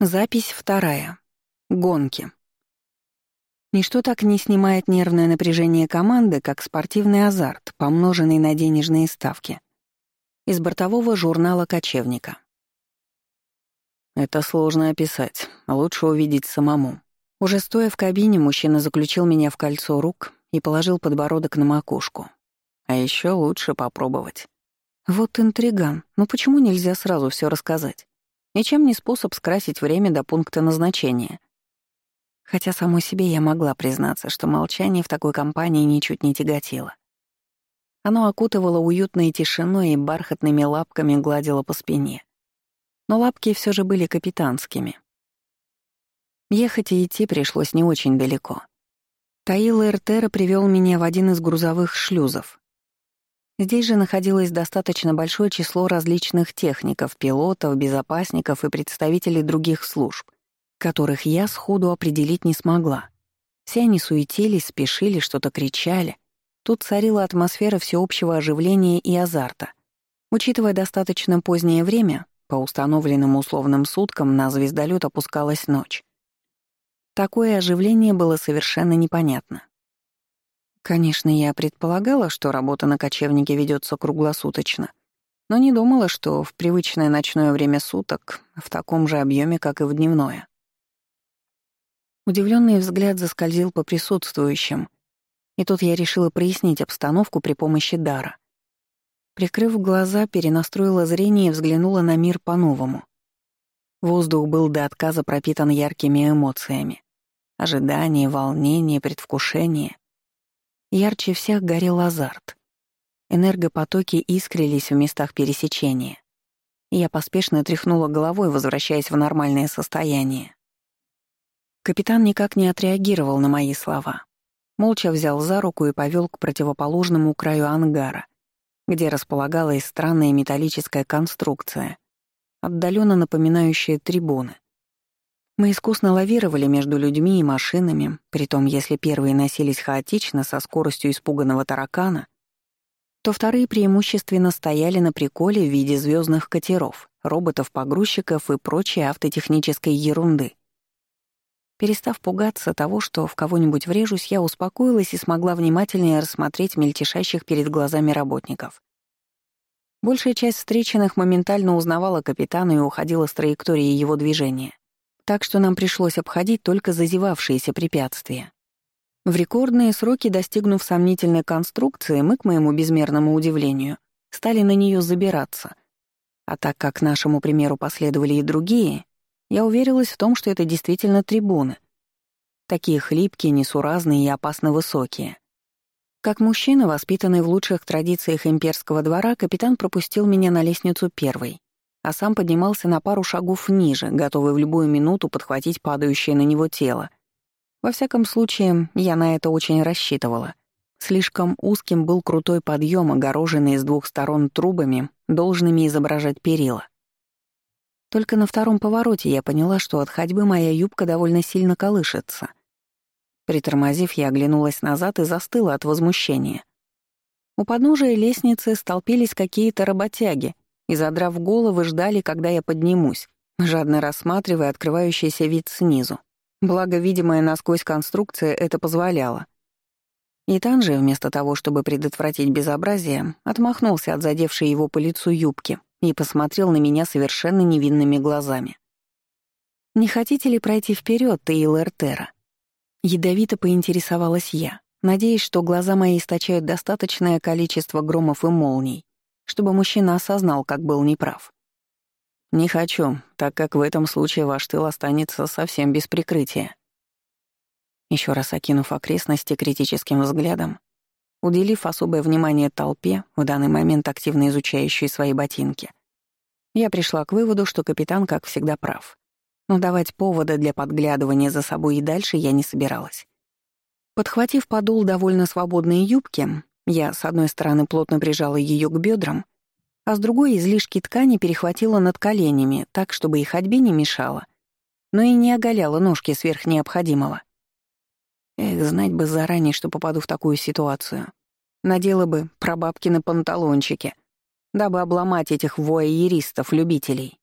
Запись вторая. Гонки. Ничто так не снимает нервное напряжение команды, как спортивный азарт, помноженный на денежные ставки. Из бортового журнала «Кочевника». Это сложно описать, лучше увидеть самому. Уже стоя в кабине, мужчина заключил меня в кольцо рук и положил подбородок на макушку. А еще лучше попробовать. Вот интриган, но почему нельзя сразу все рассказать? Ничем не способ скрасить время до пункта назначения. Хотя самой себе я могла признаться, что молчание в такой компании ничуть не тяготило. Оно окутывало уютной тишиной и бархатными лапками гладило по спине. Но лапки все же были капитанскими. Ехать и идти пришлось не очень далеко. Таил Эртера привел меня в один из грузовых шлюзов, Здесь же находилось достаточно большое число различных техников, пилотов, безопасников и представителей других служб, которых я сходу определить не смогла. Все они суетились, спешили, что-то кричали. Тут царила атмосфера всеобщего оживления и азарта. Учитывая достаточно позднее время, по установленным условным суткам на звездолет опускалась ночь. Такое оживление было совершенно непонятно. Конечно, я предполагала, что работа на кочевнике ведется круглосуточно, но не думала, что в привычное ночное время суток в таком же объеме, как и в дневное. Удивленный взгляд заскользил по присутствующим, и тут я решила прояснить обстановку при помощи дара. Прикрыв глаза, перенастроила зрение и взглянула на мир по-новому. Воздух был до отказа пропитан яркими эмоциями. Ожидание, волнение, предвкушение. Ярче всех горел азарт. Энергопотоки искрились в местах пересечения. Я поспешно тряхнула головой, возвращаясь в нормальное состояние. Капитан никак не отреагировал на мои слова. Молча взял за руку и повел к противоположному краю ангара, где располагалась странная металлическая конструкция, отдаленно напоминающая трибуны. Мы искусно лавировали между людьми и машинами, притом если первые носились хаотично со скоростью испуганного таракана, то вторые преимущественно стояли на приколе в виде звездных катеров, роботов-погрузчиков и прочей автотехнической ерунды. Перестав пугаться того, что в кого-нибудь врежусь, я успокоилась и смогла внимательнее рассмотреть мельтешащих перед глазами работников. Большая часть встреченных моментально узнавала капитана и уходила с траектории его движения так что нам пришлось обходить только зазевавшиеся препятствия. В рекордные сроки, достигнув сомнительной конструкции, мы, к моему безмерному удивлению, стали на нее забираться. А так как нашему примеру последовали и другие, я уверилась в том, что это действительно трибуны. Такие хлипкие, несуразные и опасно высокие. Как мужчина, воспитанный в лучших традициях имперского двора, капитан пропустил меня на лестницу первой а сам поднимался на пару шагов ниже, готовый в любую минуту подхватить падающее на него тело. Во всяком случае, я на это очень рассчитывала. Слишком узким был крутой подъем, огороженный с двух сторон трубами, должными изображать перила. Только на втором повороте я поняла, что от ходьбы моя юбка довольно сильно колышется. Притормозив, я оглянулась назад и застыла от возмущения. У подножия лестницы столпились какие-то работяги и, задрав головы, ждали, когда я поднимусь, жадно рассматривая открывающийся вид снизу. Благо, видимая насквозь конструкция это позволяла. И Тан вместо того, чтобы предотвратить безобразие, отмахнулся от задевшей его по лицу юбки и посмотрел на меня совершенно невинными глазами. «Не хотите ли пройти вперед, Тейл Эртера?» Ядовито поинтересовалась я, надеясь, что глаза мои источают достаточное количество громов и молний, чтобы мужчина осознал, как был неправ. «Не хочу, так как в этом случае ваш тыл останется совсем без прикрытия». Еще раз окинув окрестности критическим взглядом, уделив особое внимание толпе, в данный момент активно изучающей свои ботинки, я пришла к выводу, что капитан, как всегда, прав. Но давать повода для подглядывания за собой и дальше я не собиралась. Подхватив подол довольно свободной юбки, я, с одной стороны, плотно прижала ее к бедрам, а с другой излишки ткани перехватила над коленями, так, чтобы и ходьбе не мешала, но и не оголяла ножки сверх необходимого. Эх, знать бы заранее, что попаду в такую ситуацию. Надела бы прабабкины панталончики, дабы обломать этих вояеристов-любителей.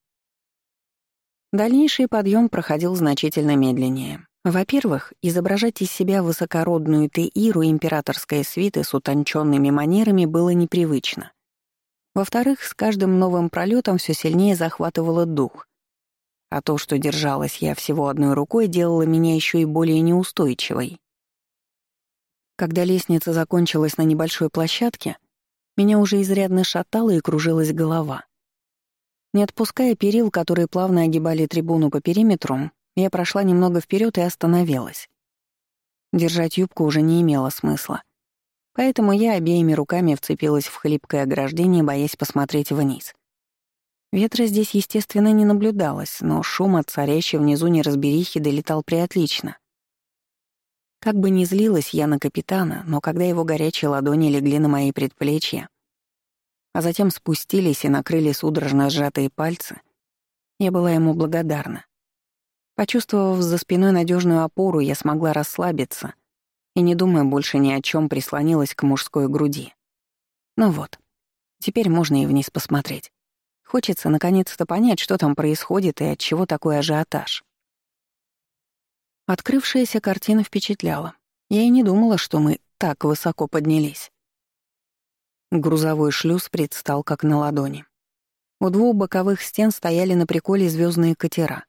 Дальнейший подъем проходил значительно медленнее. Во-первых, изображать из себя высокородную Теиру императорской свиты с утонченными манерами было непривычно. Во-вторых, с каждым новым пролетом все сильнее захватывало дух. А то, что держалась я всего одной рукой, делало меня еще и более неустойчивой. Когда лестница закончилась на небольшой площадке, меня уже изрядно шатало и кружилась голова. Не отпуская перил, которые плавно огибали трибуну по периметру, я прошла немного вперед и остановилась. Держать юбку уже не имело смысла. Поэтому я обеими руками вцепилась в хлипкое ограждение, боясь посмотреть вниз. Ветра здесь, естественно, не наблюдалось, но шум от царящей внизу неразберихи долетал приотлично. Как бы ни злилась я на капитана, но когда его горячие ладони легли на мои предплечья, а затем спустились и накрыли судорожно сжатые пальцы, я была ему благодарна. Почувствовав за спиной надежную опору, я смогла расслабиться и, не думая больше ни о чем, прислонилась к мужской груди. Ну вот, теперь можно и вниз посмотреть. Хочется наконец-то понять, что там происходит и от чего такой ажиотаж. Открывшаяся картина впечатляла. Я и не думала, что мы так высоко поднялись. Грузовой шлюз предстал как на ладони. У двух боковых стен стояли на приколе звездные катера.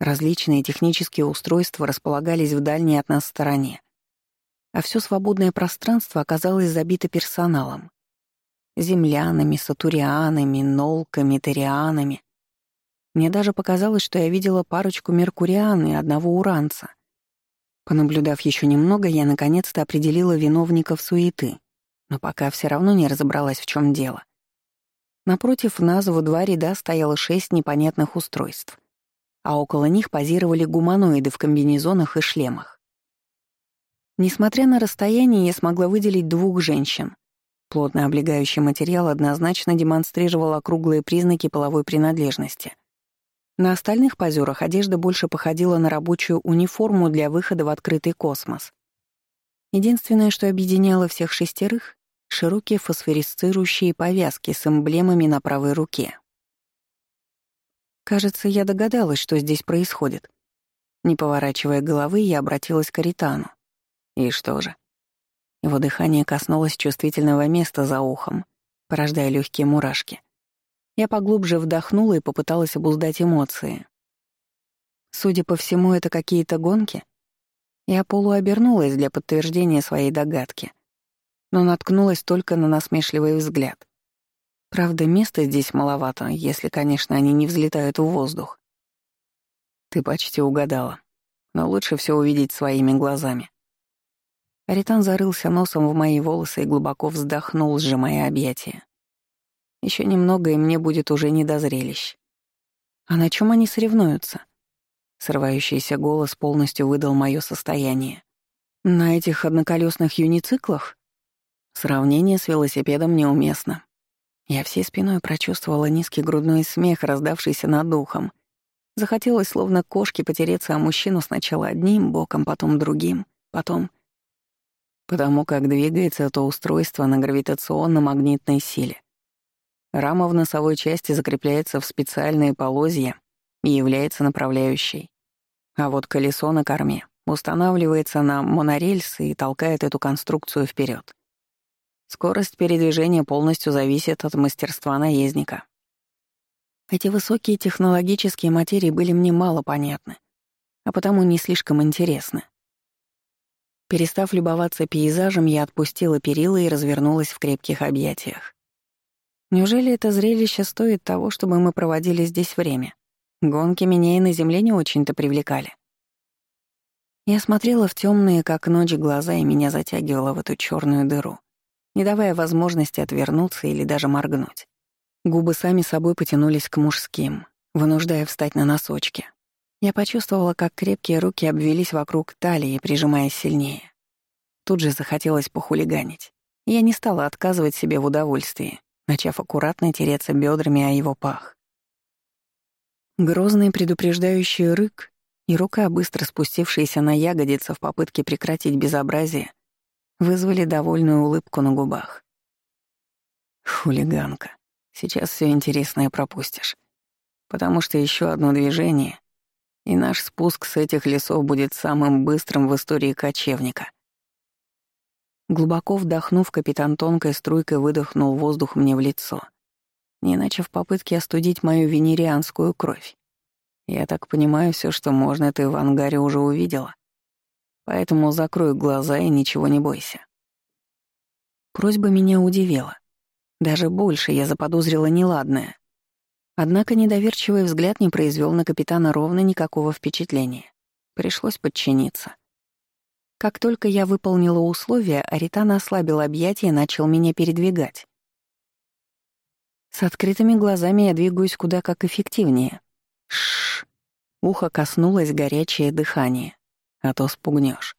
Различные технические устройства располагались в дальней от нас стороне. А все свободное пространство оказалось забито персоналом. Землянами, сатурианами, нолками, тарианами. Мне даже показалось, что я видела парочку меркуриан и одного уранца. Понаблюдав еще немного, я наконец-то определила виновников суеты, но пока все равно не разобралась, в чем дело. Напротив нас в два ряда стояло шесть непонятных устройств а около них позировали гуманоиды в комбинезонах и шлемах. Несмотря на расстояние, я смогла выделить двух женщин. Плотно облегающий материал однозначно демонстрировал округлые признаки половой принадлежности. На остальных позерах одежда больше походила на рабочую униформу для выхода в открытый космос. Единственное, что объединяло всех шестерых — широкие фосфорисцирующие повязки с эмблемами на правой руке. Кажется, я догадалась, что здесь происходит. Не поворачивая головы, я обратилась к Аритану. И что же? Его дыхание коснулось чувствительного места за ухом, порождая легкие мурашки. Я поглубже вдохнула и попыталась обуздать эмоции. Судя по всему, это какие-то гонки. Я полуобернулась для подтверждения своей догадки, но наткнулась только на насмешливый взгляд. Правда, места здесь маловато, если, конечно, они не взлетают в воздух. Ты почти угадала. Но лучше все увидеть своими глазами. Аритан зарылся носом в мои волосы и глубоко вздохнул, сжимая объятия. Еще немного, и мне будет уже не до зрелищ. А на чем они соревнуются? Срывающийся голос полностью выдал мое состояние. На этих одноколесных юнициклах? Сравнение с велосипедом неуместно. Я всей спиной прочувствовала низкий грудной смех, раздавшийся над духом. Захотелось, словно кошки, потереться о мужчину сначала одним боком, потом другим, потом... Потому как двигается это устройство на гравитационно-магнитной силе. Рама в носовой части закрепляется в специальные полозья и является направляющей. А вот колесо на корме устанавливается на монорельсы и толкает эту конструкцию вперед. Скорость передвижения полностью зависит от мастерства наездника. Эти высокие технологические материи были мне мало понятны, а потому не слишком интересны. Перестав любоваться пейзажем, я отпустила перила и развернулась в крепких объятиях. Неужели это зрелище стоит того, чтобы мы проводили здесь время? Гонки меня и на земле не очень-то привлекали. Я смотрела в темные, как ночь, глаза, и меня затягивало в эту черную дыру не давая возможности отвернуться или даже моргнуть. Губы сами собой потянулись к мужским, вынуждая встать на носочки. Я почувствовала, как крепкие руки обвелись вокруг талии, прижимая сильнее. Тут же захотелось похулиганить. Я не стала отказывать себе в удовольствии, начав аккуратно тереться бедрами о его пах. Грозный предупреждающий рык и рука, быстро спустившаяся на ягодицы в попытке прекратить безобразие, вызвали довольную улыбку на губах. «Хулиганка, сейчас все интересное пропустишь». потому что еще одно движение, и наш спуск с этих лесов будет самым быстрым в истории кочевника. Глубоко вдохнув, капитан тонкой струйкой выдохнул воздух мне в лицо, не иначе в попытке остудить мою венерианскую кровь. Я так понимаю, все, что можно, ты в ангаре уже увидела. Поэтому закрой глаза и ничего не бойся. Просьба меня удивила. Даже больше я заподозрила неладное. Однако недоверчивый взгляд не произвел на капитана ровно никакого впечатления. Пришлось подчиниться. Как только я выполнила условия, Аритана ослабил объятия и начал меня передвигать. С открытыми глазами я двигаюсь куда как эффективнее. Шш. Ухо коснулось горячее дыхание. А то спугнешь.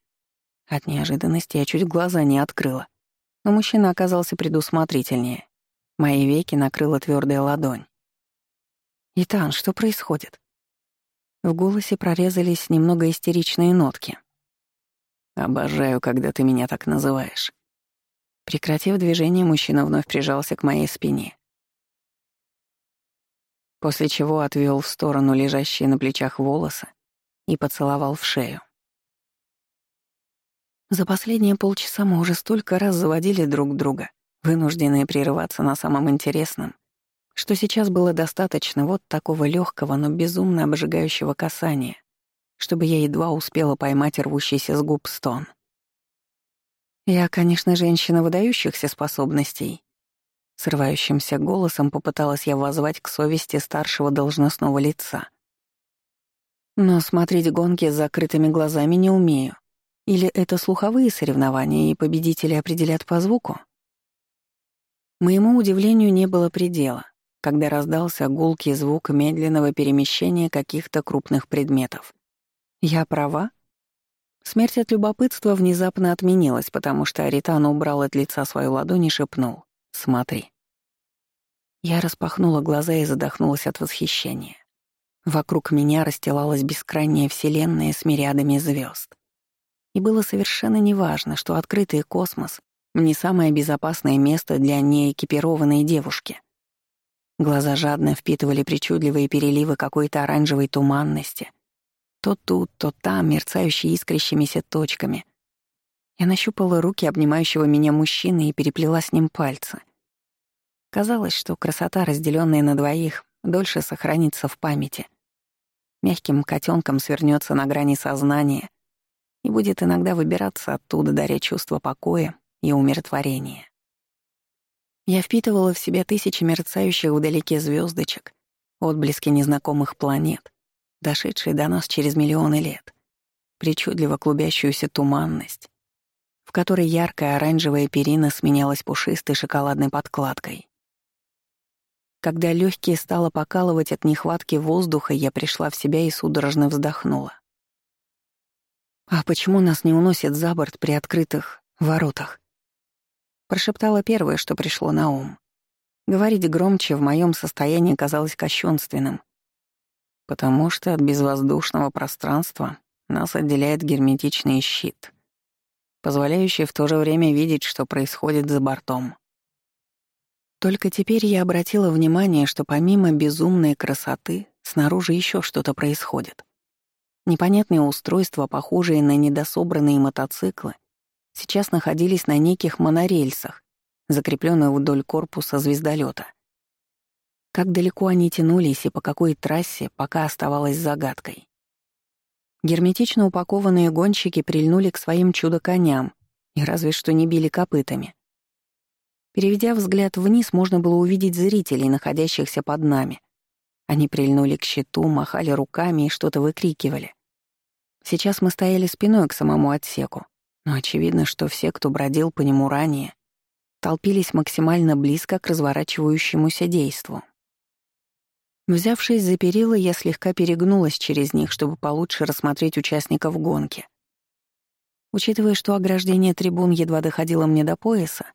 От неожиданности я чуть глаза не открыла. Но мужчина оказался предусмотрительнее. Мои веки накрыла твердая ладонь. «Итан, что происходит?» В голосе прорезались немного истеричные нотки. Обожаю, когда ты меня так называешь. Прекратив движение, мужчина вновь прижался к моей спине. После чего отвел в сторону лежащие на плечах волосы и поцеловал в шею. За последние полчаса мы уже столько раз заводили друг друга, вынужденные прерываться на самом интересном, что сейчас было достаточно вот такого легкого, но безумно обжигающего касания, чтобы я едва успела поймать рвущийся с губ стон. Я, конечно, женщина выдающихся способностей. Срывающимся голосом попыталась я воззвать к совести старшего должностного лица. Но смотреть гонки с закрытыми глазами не умею. Или это слуховые соревнования, и победители определят по звуку? Моему удивлению не было предела, когда раздался гулкий звук медленного перемещения каких-то крупных предметов. Я права? Смерть от любопытства внезапно отменилась, потому что Аритан убрал от лица свою ладонь и шепнул «Смотри». Я распахнула глаза и задохнулась от восхищения. Вокруг меня расстилалась бескрайняя вселенная с мириадами звезд. И было совершенно неважно, что открытый космос — не самое безопасное место для неэкипированной девушки. Глаза жадно впитывали причудливые переливы какой-то оранжевой туманности — то тут, то там, мерцающие искрящимися точками. Я нащупала руки обнимающего меня мужчины и переплела с ним пальцы. Казалось, что красота, разделенная на двоих, дольше сохранится в памяти. Мягким котенком свернется на грани сознания и будет иногда выбираться оттуда, даря чувство покоя и умиротворения. Я впитывала в себя тысячи мерцающих вдалеке звездочек, отблески незнакомых планет, дошедшей до нас через миллионы лет, причудливо клубящуюся туманность, в которой яркая оранжевая перина сменялась пушистой шоколадной подкладкой. Когда легкие стало покалывать от нехватки воздуха, я пришла в себя и судорожно вздохнула. «А почему нас не уносят за борт при открытых воротах?» Прошептала первое, что пришло на ум. Говорить громче в моем состоянии казалось кощунственным, потому что от безвоздушного пространства нас отделяет герметичный щит, позволяющий в то же время видеть, что происходит за бортом. Только теперь я обратила внимание, что помимо безумной красоты, снаружи еще что-то происходит. Непонятные устройства, похожие на недособранные мотоциклы, сейчас находились на неких монорельсах, закрепленных вдоль корпуса звездолета. Как далеко они тянулись и по какой трассе, пока оставалось загадкой. Герметично упакованные гонщики прильнули к своим чудо-коням и разве что не били копытами. Переведя взгляд вниз, можно было увидеть зрителей, находящихся под нами. Они прильнули к щиту, махали руками и что-то выкрикивали. Сейчас мы стояли спиной к самому отсеку, но очевидно, что все, кто бродил по нему ранее, толпились максимально близко к разворачивающемуся действу. Взявшись за перила, я слегка перегнулась через них, чтобы получше рассмотреть участников гонки. Учитывая, что ограждение трибун едва доходило мне до пояса,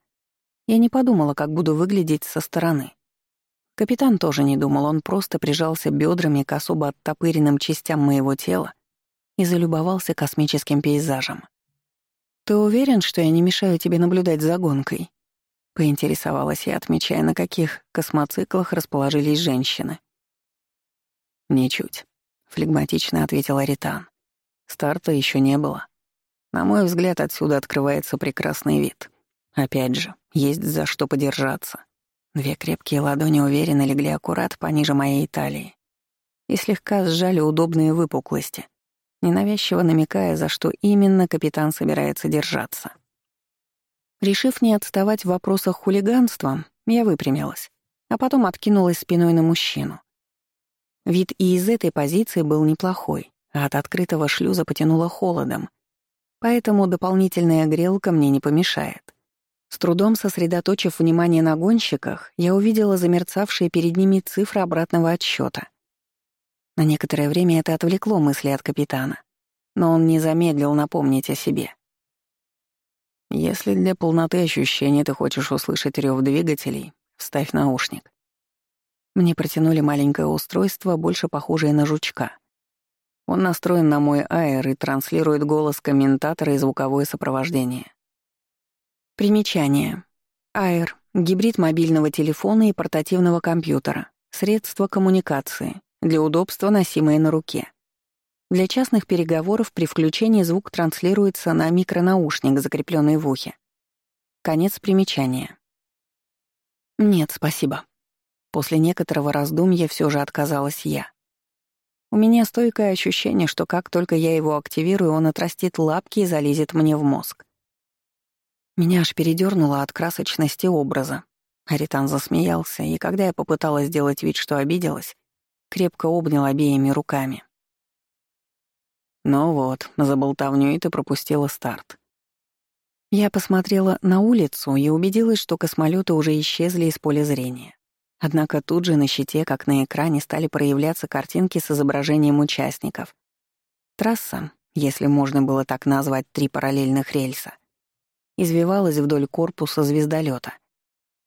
я не подумала, как буду выглядеть со стороны. Капитан тоже не думал, он просто прижался бедрами к особо оттопыренным частям моего тела и залюбовался космическим пейзажем. «Ты уверен, что я не мешаю тебе наблюдать за гонкой?» — поинтересовалась я, отмечая, на каких космоциклах расположились женщины. «Ничуть», — флегматично ответил Аритан. «Старта еще не было. На мой взгляд, отсюда открывается прекрасный вид. Опять же, есть за что подержаться. Две крепкие ладони уверенно легли аккурат пониже моей талии и слегка сжали удобные выпуклости, ненавязчиво намекая, за что именно капитан собирается держаться. Решив не отставать в вопросах хулиганства, я выпрямилась, а потом откинулась спиной на мужчину. Вид и из этой позиции был неплохой, а от открытого шлюза потянуло холодом, поэтому дополнительная грелка мне не помешает. С трудом сосредоточив внимание на гонщиках, я увидела замерцавшие перед ними цифры обратного отсчета. На некоторое время это отвлекло мысли от капитана, но он не замедлил напомнить о себе. «Если для полноты ощущений ты хочешь услышать рев двигателей, вставь наушник». Мне протянули маленькое устройство, больше похожее на жучка. Он настроен на мой аэр и транслирует голос комментатора и звуковое сопровождение. Примечание. Аэр — гибрид мобильного телефона и портативного компьютера, средство коммуникации, для удобства носимые на руке. Для частных переговоров при включении звук транслируется на микронаушник, закрепленный в ухе. Конец примечания. Нет, спасибо. После некоторого раздумья все же отказалась я. У меня стойкое ощущение, что как только я его активирую, он отрастит лапки и залезет мне в мозг. Меня аж передернуло от красочности образа. Аритан засмеялся, и когда я попыталась сделать вид, что обиделась, крепко обнял обеими руками. «Ну вот, за болтовню и ты пропустила старт». Я посмотрела на улицу и убедилась, что космолеты уже исчезли из поля зрения. Однако тут же на щите, как на экране, стали проявляться картинки с изображением участников. Трасса, если можно было так назвать три параллельных рельса, извивалась вдоль корпуса звездолета,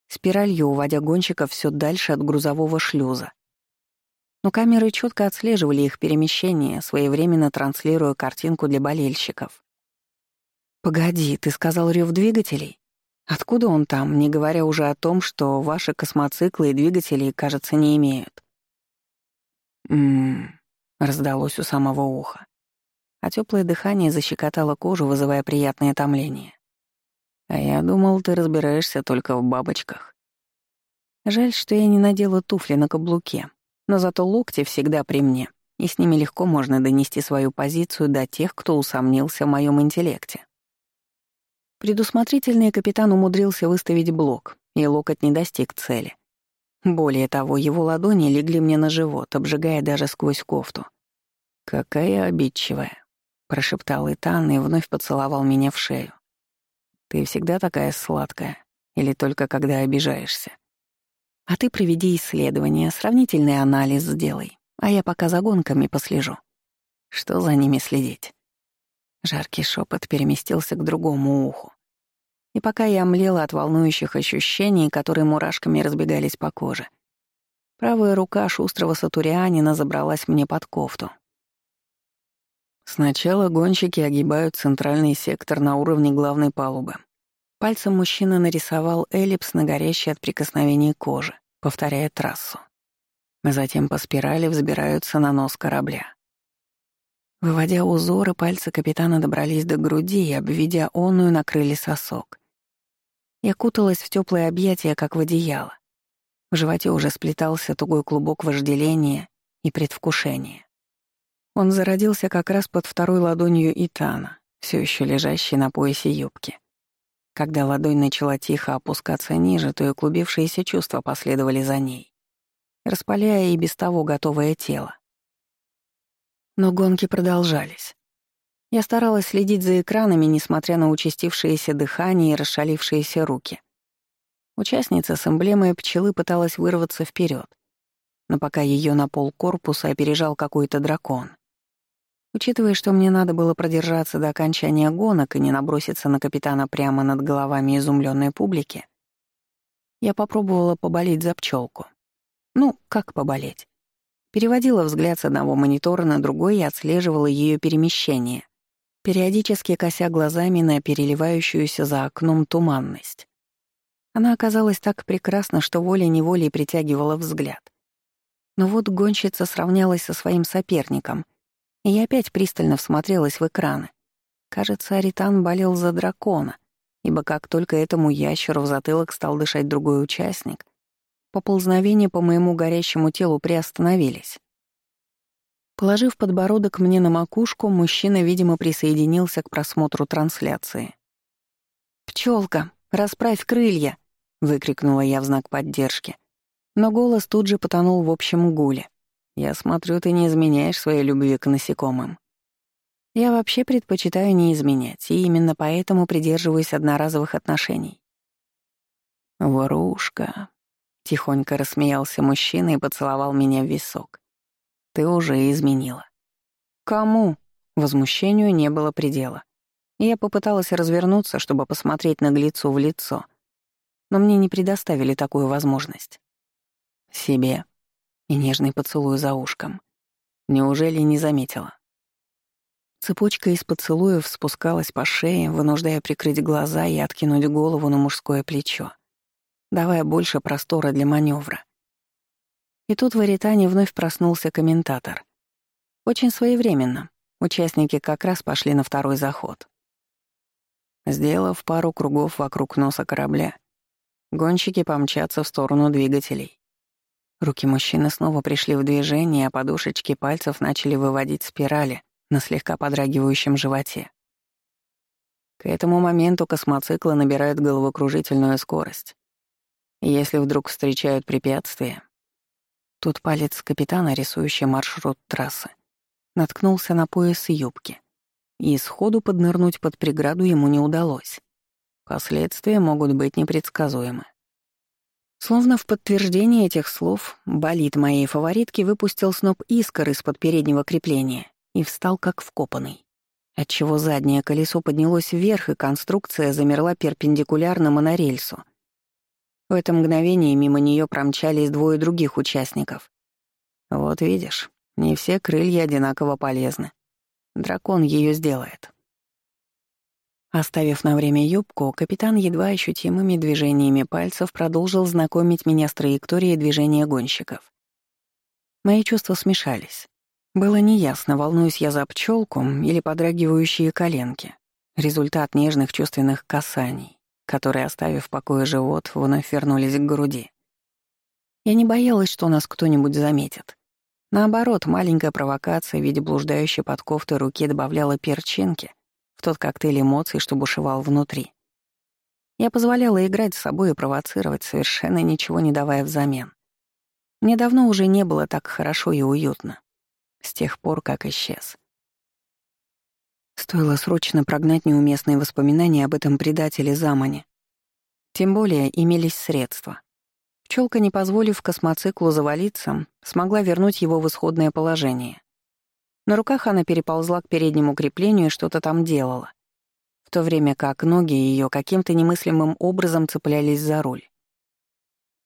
спиралью уводя гонщиков все дальше от грузового шлюза но камеры четко отслеживали их перемещение, своевременно транслируя картинку для болельщиков. «Погоди, ты сказал рев двигателей? Откуда он там, не говоря уже о том, что ваши космоциклы и двигатели, кажется, не имеют?» «Ммм...» — раздалось у самого уха. А теплое дыхание защекотало кожу, вызывая приятное томление. «А я думал, ты разбираешься только в бабочках». Жаль, что я не надела туфли на каблуке, но зато локти всегда при мне, и с ними легко можно донести свою позицию до тех, кто усомнился в моем интеллекте. Предусмотрительный капитан умудрился выставить блок, и локоть не достиг цели. Более того, его ладони легли мне на живот, обжигая даже сквозь кофту. «Какая обидчивая», — прошептал Итан и вновь поцеловал меня в шею. «Ты всегда такая сладкая, или только когда обижаешься?» А ты проведи исследование, сравнительный анализ сделай, а я пока за гонками послежу. Что за ними следить? Жаркий шепот переместился к другому уху. И пока я млела от волнующих ощущений, которые мурашками разбегались по коже, правая рука шустрого сатурианина забралась мне под кофту. Сначала гонщики огибают центральный сектор на уровне главной палубы. Пальцем мужчина нарисовал эллипс на горящей от прикосновения кожи, повторяя трассу. Затем по спирали взбираются на нос корабля. Выводя узоры, пальцы капитана добрались до груди и, обведя онную, накрыли сосок. Я куталась в теплое объятие, как в одеяло. В животе уже сплетался тугой клубок вожделения и предвкушения. Он зародился как раз под второй ладонью Итана, все еще лежащей на поясе юбки. Когда ладонь начала тихо опускаться ниже, то и клубившиеся чувства последовали за ней, распаляя и без того готовое тело. Но гонки продолжались. Я старалась следить за экранами, несмотря на участившееся дыхание и расшалившиеся руки. Участница с эмблемой пчелы пыталась вырваться вперед, но пока ее на пол корпуса опережал какой-то дракон. Учитывая, что мне надо было продержаться до окончания гонок и не наброситься на капитана прямо над головами изумленной публики, я попробовала поболеть за пчелку. Ну, как поболеть? Переводила взгляд с одного монитора на другой и отслеживала ее перемещение, периодически кося глазами на переливающуюся за окном туманность. Она оказалась так прекрасна, что волей-неволей притягивала взгляд. Но вот гонщица сравнялась со своим соперником, и я опять пристально всмотрелась в экраны. Кажется, Аритан болел за дракона, ибо как только этому ящеру в затылок стал дышать другой участник, поползновения по моему горящему телу приостановились. Положив подбородок мне на макушку, мужчина, видимо, присоединился к просмотру трансляции. «Пчелка, расправь крылья!» — выкрикнула я в знак поддержки. Но голос тут же потонул в общем гуле. «Я смотрю, ты не изменяешь своей любви к насекомым». Я вообще предпочитаю не изменять, и именно поэтому придерживаюсь одноразовых отношений. «Ворушка», — тихонько рассмеялся мужчина и поцеловал меня в висок. «Ты уже изменила». «Кому?» Возмущению не было предела. Я попыталась развернуться, чтобы посмотреть наглецу в лицо, но мне не предоставили такую возможность. Себе. И нежный поцелуй за ушком. Неужели не заметила? Цепочка из поцелуев спускалась по шее, вынуждая прикрыть глаза и откинуть голову на мужское плечо, давая больше простора для маневра. И тут в Аритане вновь проснулся комментатор. Очень своевременно. Участники как раз пошли на второй заход. Сделав пару кругов вокруг носа корабля, гонщики помчатся в сторону двигателей. Руки мужчины снова пришли в движение, а подушечки пальцев начали выводить спирали на слегка подрагивающем животе. К этому моменту космоциклы набирают головокружительную скорость. Если вдруг встречают препятствия, тут палец капитана, рисующий маршрут трассы, наткнулся на пояс юбки, и сходу поднырнуть под преграду ему не удалось. Последствия могут быть непредсказуемы. Словно в подтверждение этих слов, болид моей фаворитки выпустил сноп искр из-под переднего крепления и встал как вкопанный, отчего заднее колесо поднялось вверх, и конструкция замерла перпендикулярно монорельсу. В это мгновение мимо нее промчались двое других участников. Вот видишь, не все крылья одинаково полезны. Дракон ее сделает. Оставив на время юбку, капитан едва ощутимыми движениями пальцев продолжил знакомить меня с траекторией движения гонщиков. Мои чувства смешались. Было неясно, волнуюсь я за пчелку или подрагивающие коленки. Результат нежных чувственных касаний, которые, оставив в покое живот, вновь вернулись к груди. Я не боялась, что нас кто-нибудь заметит. Наоборот, маленькая провокация в виде блуждающей под кофтой руки добавляла перчинки в тот коктейль эмоций, что бушевал внутри. Я позволяла играть с собой и провоцировать, совершенно ничего не давая взамен. Мне давно уже не было так хорошо и уютно с тех пор, как исчез. Стоило срочно прогнать неуместные воспоминания об этом предателе Замане. Тем более имелись средства. Пчелка, не позволив космоциклу завалиться, смогла вернуть его в исходное положение. На руках она переползла к переднему креплению и что-то там делала, в то время как ноги ее каким-то немыслимым образом цеплялись за руль.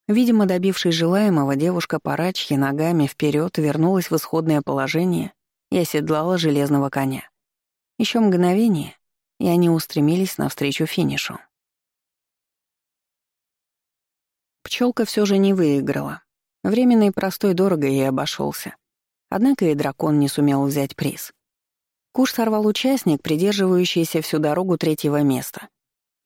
Видимо, добившись желаемого, девушка парачьи ногами вперед вернулась в исходное положение и оседлала железного коня. Еще мгновение, и они устремились навстречу финишу. Пчелка все же не выиграла. Временный простой дорого ей обошелся. Однако и дракон не сумел взять приз. Куш сорвал участник, придерживающийся всю дорогу третьего места.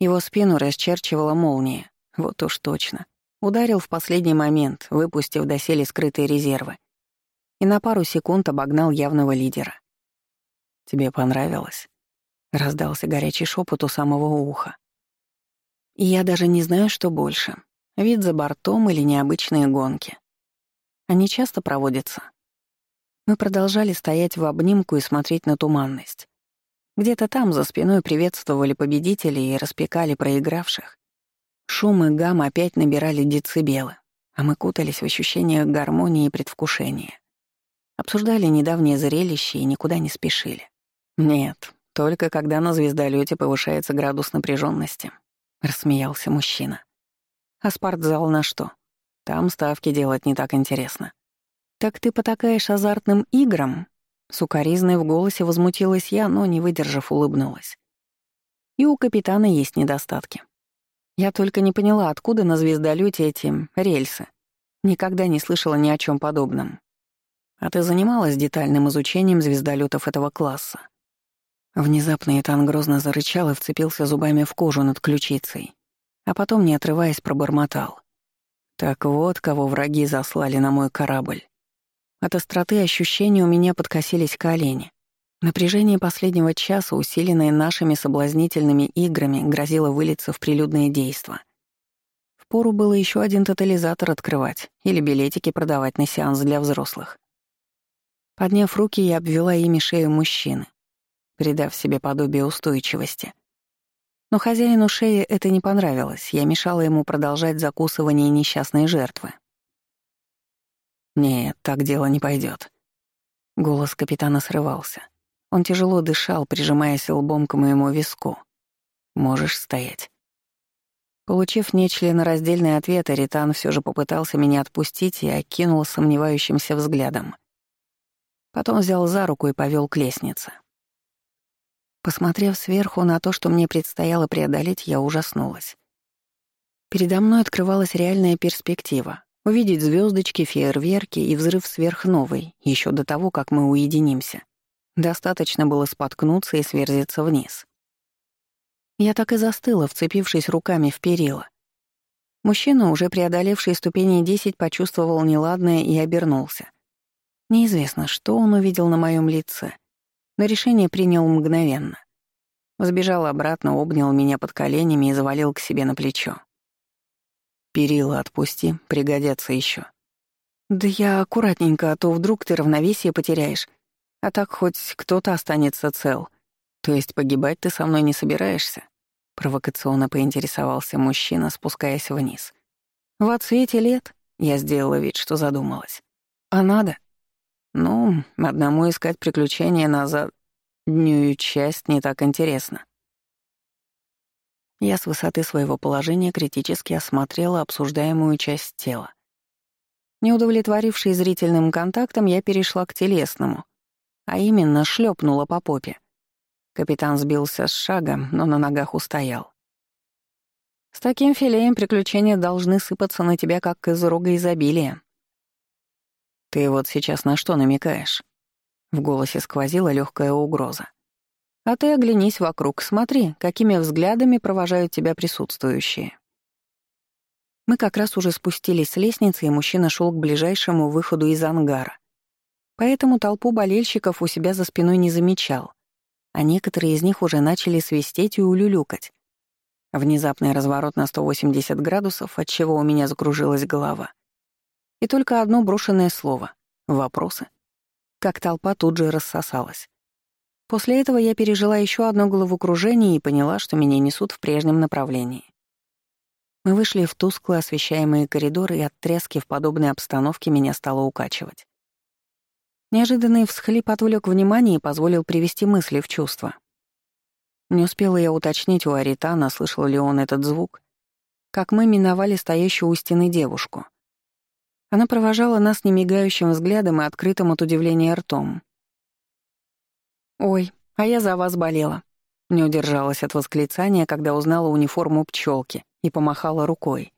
Его спину расчерчивала молния. Вот уж точно. Ударил в последний момент, выпустив доселе скрытые резервы. И на пару секунд обогнал явного лидера. «Тебе понравилось?» — раздался горячий шепот у самого уха. И я даже не знаю, что больше — вид за бортом или необычные гонки. Они часто проводятся. Мы продолжали стоять в обнимку и смотреть на туманность. Где-то там за спиной приветствовали победителей и распекали проигравших. Шум и гам опять набирали децибелы, а мы кутались в ощущение гармонии и предвкушения. Обсуждали недавнее зрелище и никуда не спешили. Нет, только когда на звездолете повышается градус напряженности, рассмеялся мужчина. А спортзал на что? Там ставки делать не так интересно. Так ты потакаешь азартным играм? Сукаризной в голосе возмутилась я, но, не выдержав, улыбнулась. И у капитана есть недостатки. Я только не поняла, откуда на звездолете эти рельсы. Никогда не слышала ни о чем подобном. А ты занималась детальным изучением звездолетов этого класса? Внезапно Итан грозно зарычал и вцепился зубами в кожу над ключицей, а потом, не отрываясь, пробормотал. Так вот, кого враги заслали на мой корабль. От остроты ощущений у меня подкосились колени. Напряжение последнего часа, усиленное нашими соблазнительными играми, грозило вылиться в прилюдное действо. Впору было еще один тотализатор открывать или билетики продавать на сеанс для взрослых. Подняв руки, я обвела ими шею мужчины, придав себе подобие устойчивости. Но хозяину шеи это не понравилось, я мешала ему продолжать закусывание несчастной жертвы. «Нет, так дело не пойдет. Голос капитана срывался. Он тяжело дышал, прижимаясь лбом к моему виску. «Можешь стоять». Получив нечленораздельный ответ, Ритан все же попытался меня отпустить и окинул сомневающимся взглядом. Потом взял за руку и повел к лестнице. Посмотрев сверху на то, что мне предстояло преодолеть, я ужаснулась. Передо мной открывалась реальная перспектива — увидеть звездочки, фейерверки и взрыв сверхновой еще до того, как мы уединимся. Достаточно было споткнуться и сверзиться вниз. Я так и застыла, вцепившись руками в перила. Мужчина, уже преодолевший ступени десять, почувствовал неладное и обернулся. Неизвестно, что он увидел на моем лице, но решение принял мгновенно. Взбежал обратно, обнял меня под коленями и завалил к себе на плечо. «Перила отпусти, пригодятся еще. «Да я аккуратненько, а то вдруг ты равновесие потеряешь. А так хоть кто-то останется цел. То есть погибать ты со мной не собираешься?» Провокационно поинтересовался мужчина, спускаясь вниз. «В отсвете лет?» — я сделала вид, что задумалась. «А надо?» Ну, одному искать приключения назад днюю часть не так интересно. Я с высоты своего положения критически осмотрела обсуждаемую часть тела. Не удовлетворившись зрительным контактом, я перешла к телесному, а именно шлепнула по попе. Капитан сбился с шага, но на ногах устоял. «С таким филеем приключения должны сыпаться на тебя, как из рога изобилия», «Ты вот сейчас на что намекаешь?» В голосе сквозила легкая угроза. «А ты оглянись вокруг, смотри, какими взглядами провожают тебя присутствующие». Мы как раз уже спустились с лестницы, и мужчина шел к ближайшему выходу из ангара. Поэтому толпу болельщиков у себя за спиной не замечал, а некоторые из них уже начали свистеть и улюлюкать. Внезапный разворот на 180 градусов, от чего у меня закружилась голова. И только одно брошенное слово — вопросы. Как толпа тут же рассосалась. После этого я пережила еще одно головокружение и поняла, что меня несут в прежнем направлении. Мы вышли в тускло освещаемые коридоры, и от трески в подобной обстановке меня стало укачивать. Неожиданный всхлип отвлек внимание и позволил привести мысли в чувство. Не успела я уточнить у Аритана, слышал ли он этот звук, как мы миновали стоящую у стены девушку — она провожала нас немигающим взглядом и открытым от удивления ртом. «Ой, а я за вас болела», — не удержалась от восклицания, когда узнала униформу пчелки и помахала рукой.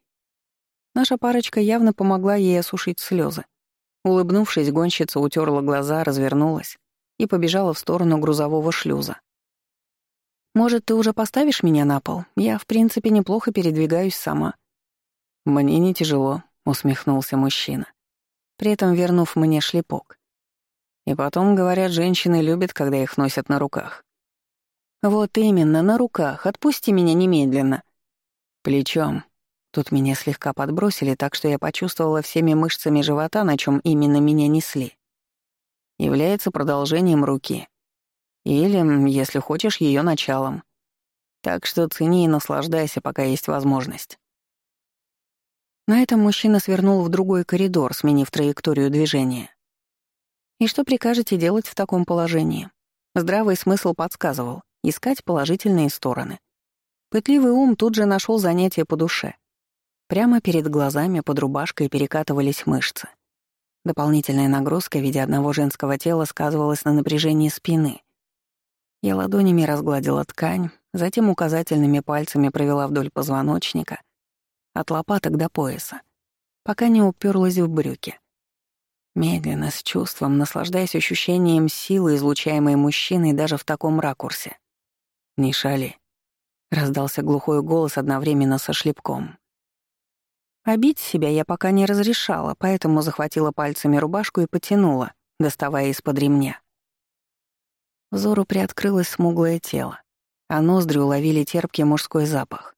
Наша парочка явно помогла ей осушить слезы. Улыбнувшись, гонщица утерла глаза, развернулась и побежала в сторону грузового шлюза. «Может, ты уже поставишь меня на пол? Я, в принципе, неплохо передвигаюсь сама». «Мне не тяжело», усмехнулся мужчина, при этом вернув мне шлепок. И потом, говорят, женщины любят, когда их носят на руках. Вот именно, на руках. Отпусти меня немедленно. Плечом. Тут меня слегка подбросили, так что я почувствовала всеми мышцами живота, на чем именно меня несли. Является продолжением руки. Или, если хочешь, ее началом. Так что цени и наслаждайся, пока есть возможность. На этом мужчина свернул в другой коридор, сменив траекторию движения. И что прикажете делать в таком положении? Здравый смысл подсказывал — искать положительные стороны. Пытливый ум тут же нашел занятие по душе. Прямо перед глазами под рубашкой перекатывались мышцы. Дополнительная нагрузка в виде одного женского тела сказывалась на напряжении спины. Я ладонями разгладила ткань, затем указательными пальцами провела вдоль позвоночника, от лопаток до пояса. пока не уперлась в брюки. Медленно, с чувством, наслаждаясь ощущением силы, излучаемой мужчиной даже в таком ракурсе. «Не шали», — раздался глухой голос одновременно со шлепком. Обить себя я пока не разрешала, поэтому захватила пальцами рубашку и потянула, доставая из-под ремня. Взору приоткрылось смуглое тело, а ноздри уловили терпкий мужской запах.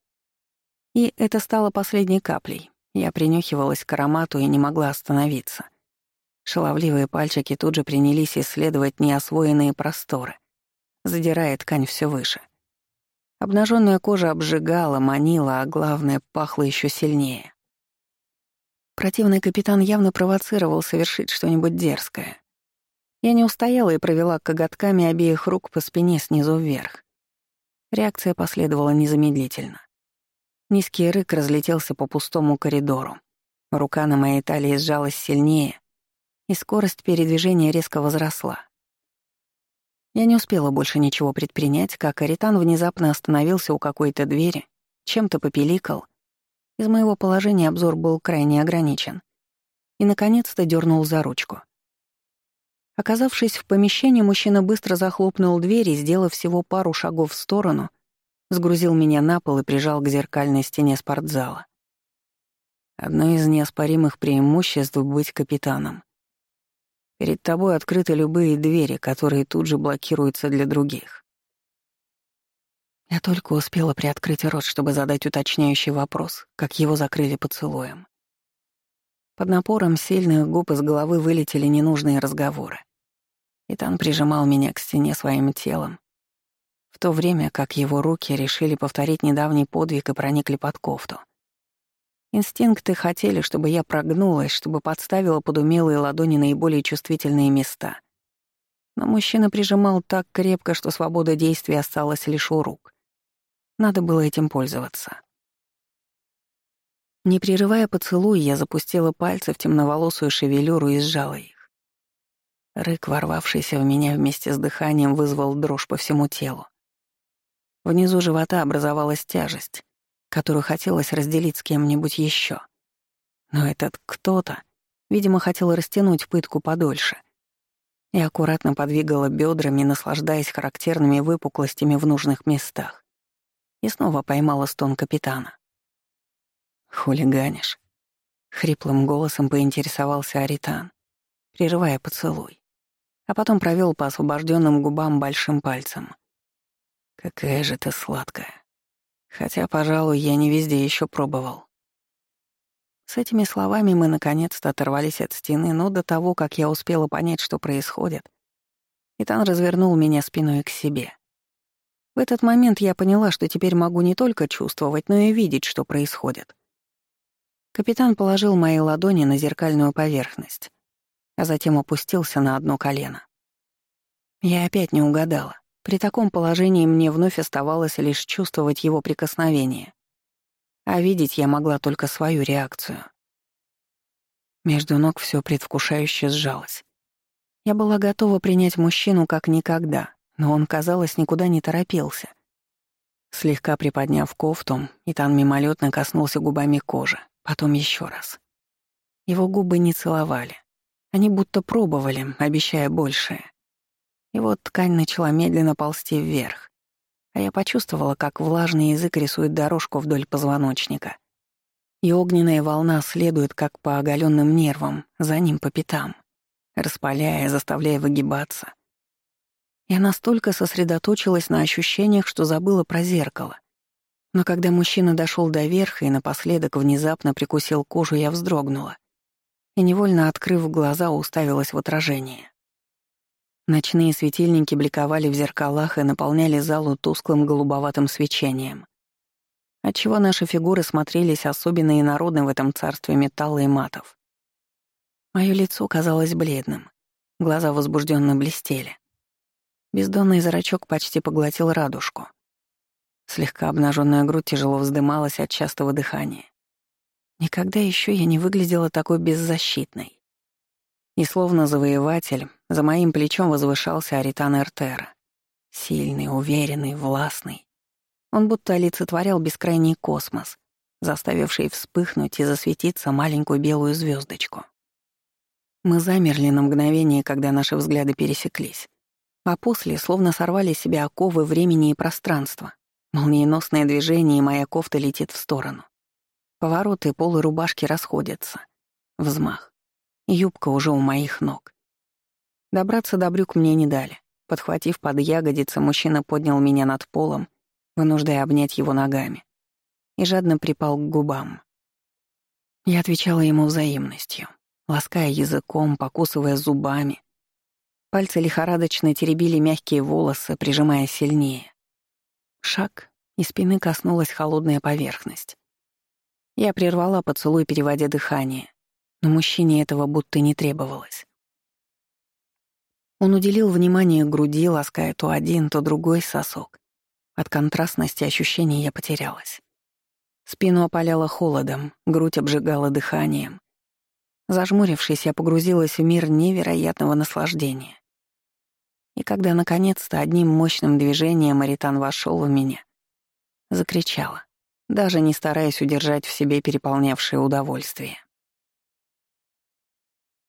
И это стало последней каплей. Я принюхивалась к аромату и не могла остановиться. Шаловливые пальчики тут же принялись исследовать неосвоенные просторы, задирая ткань все выше. Обнаженная кожа обжигала, манила, а главное, пахло еще сильнее. Противный капитан явно провоцировал совершить что-нибудь дерзкое. Я не устояла и провела коготками обеих рук по спине снизу вверх. Реакция последовала незамедлительно. Низкий рык разлетелся по пустому коридору. Рука на моей талии сжалась сильнее, и скорость передвижения резко возросла. Я не успела больше ничего предпринять, как Аритан внезапно остановился у какой-то двери, чем-то попеликал. Из моего положения обзор был крайне ограничен. И, наконец-то, дернул за ручку. Оказавшись в помещении, мужчина быстро захлопнул дверь и, сделав всего пару шагов в сторону — сгрузил меня на пол и прижал к зеркальной стене спортзала. Одно из неоспоримых преимуществ — быть капитаном. Перед тобой открыты любые двери, которые тут же блокируются для других. Я только успела приоткрыть рот, чтобы задать уточняющий вопрос, как его закрыли поцелуем. Под напором сильных губ из головы вылетели ненужные разговоры. Итан прижимал меня к стене своим телом, в то время как его руки решили повторить недавний подвиг и проникли под кофту. Инстинкты хотели, чтобы я прогнулась, чтобы подставила под умелые ладони наиболее чувствительные места. Но мужчина прижимал так крепко, что свобода действий осталась лишь у рук. Надо было этим пользоваться. Не прерывая поцелуй, я запустила пальцы в темноволосую шевелюру и сжала их. Рык, ворвавшийся в меня вместе с дыханием, вызвал дрожь по всему телу. Внизу живота образовалась тяжесть, которую хотелось разделить с кем-нибудь еще. Но этот кто-то, видимо, хотел растянуть пытку подольше. Я аккуратно подвигала бедрами, наслаждаясь характерными выпуклостями в нужных местах. И снова поймала стон капитана. «Хулиганишь?» — хриплым голосом поинтересовался Аритан, прерывая поцелуй, а потом провел по освобожденным губам большим пальцем. Какая же ты сладкая. Хотя, пожалуй, я не везде еще пробовал. С этими словами мы наконец-то оторвались от стены, но до того, как я успела понять, что происходит, Итан развернул меня спиной к себе. В этот момент я поняла, что теперь могу не только чувствовать, но и видеть, что происходит. Капитан положил мои ладони на зеркальную поверхность, а затем опустился на одно колено. Я опять не угадала. При таком положении мне вновь оставалось лишь чувствовать его прикосновение. А видеть я могла только свою реакцию. Между ног все предвкушающе сжалось. Я была готова принять мужчину как никогда, но он, казалось, никуда не торопился. Слегка приподняв кофту, Итан мимолетно коснулся губами кожи, потом еще раз. Его губы не целовали. Они будто пробовали, обещая большее. И вот ткань начала медленно ползти вверх, а я почувствовала, как влажный язык рисует дорожку вдоль позвоночника. И огненная волна следует, как по оголенным нервам, за ним по пятам, распаляя, заставляя выгибаться. Я настолько сосредоточилась на ощущениях, что забыла про зеркало. Но когда мужчина дошел до верха и напоследок внезапно прикусил кожу, я вздрогнула и, невольно открыв глаза, уставилась в отражение. Ночные светильники бликовали в зеркалах и наполняли залу тусклым голубоватым свечением. Отчего наши фигуры смотрелись особенно инородны в этом царстве металла и матов. Моё лицо казалось бледным, глаза возбужденно блестели. Бездонный зрачок почти поглотил радужку. Слегка обнаженная грудь тяжело вздымалась от частого дыхания. Никогда еще я не выглядела такой беззащитной. И словно завоеватель, за моим плечом возвышался Аритан Эртера. Сильный, уверенный, властный. Он будто олицетворял бескрайний космос, заставивший вспыхнуть и засветиться маленькую белую звездочку. Мы замерли на мгновение, когда наши взгляды пересеклись. А после словно сорвали себе оковы времени и пространства. Молниеносное движение, и моя кофта летит в сторону. Повороты полы рубашки расходятся. Взмах. Юбка уже у моих ног. Добраться до брюк мне не дали. Подхватив под ягодицы, мужчина поднял меня над полом, вынуждая обнять его ногами, и жадно припал к губам. Я отвечала ему взаимностью, лаская языком, покусывая зубами. Пальцы лихорадочно теребили мягкие волосы, прижимая сильнее. Шаг, и спины коснулась холодная поверхность. Я прервала поцелуй, переводя дыхание, но мужчине этого будто не требовалось. Он уделил внимание груди, лаская то один, то другой сосок. От контрастности ощущений я потерялась. Спину опаляло холодом, грудь обжигала дыханием. Зажмурившись, я погрузилась в мир невероятного наслаждения. И когда наконец-то одним мощным движением Маритан вошел в меня, закричала, даже не стараясь удержать в себе переполнявшее удовольствие.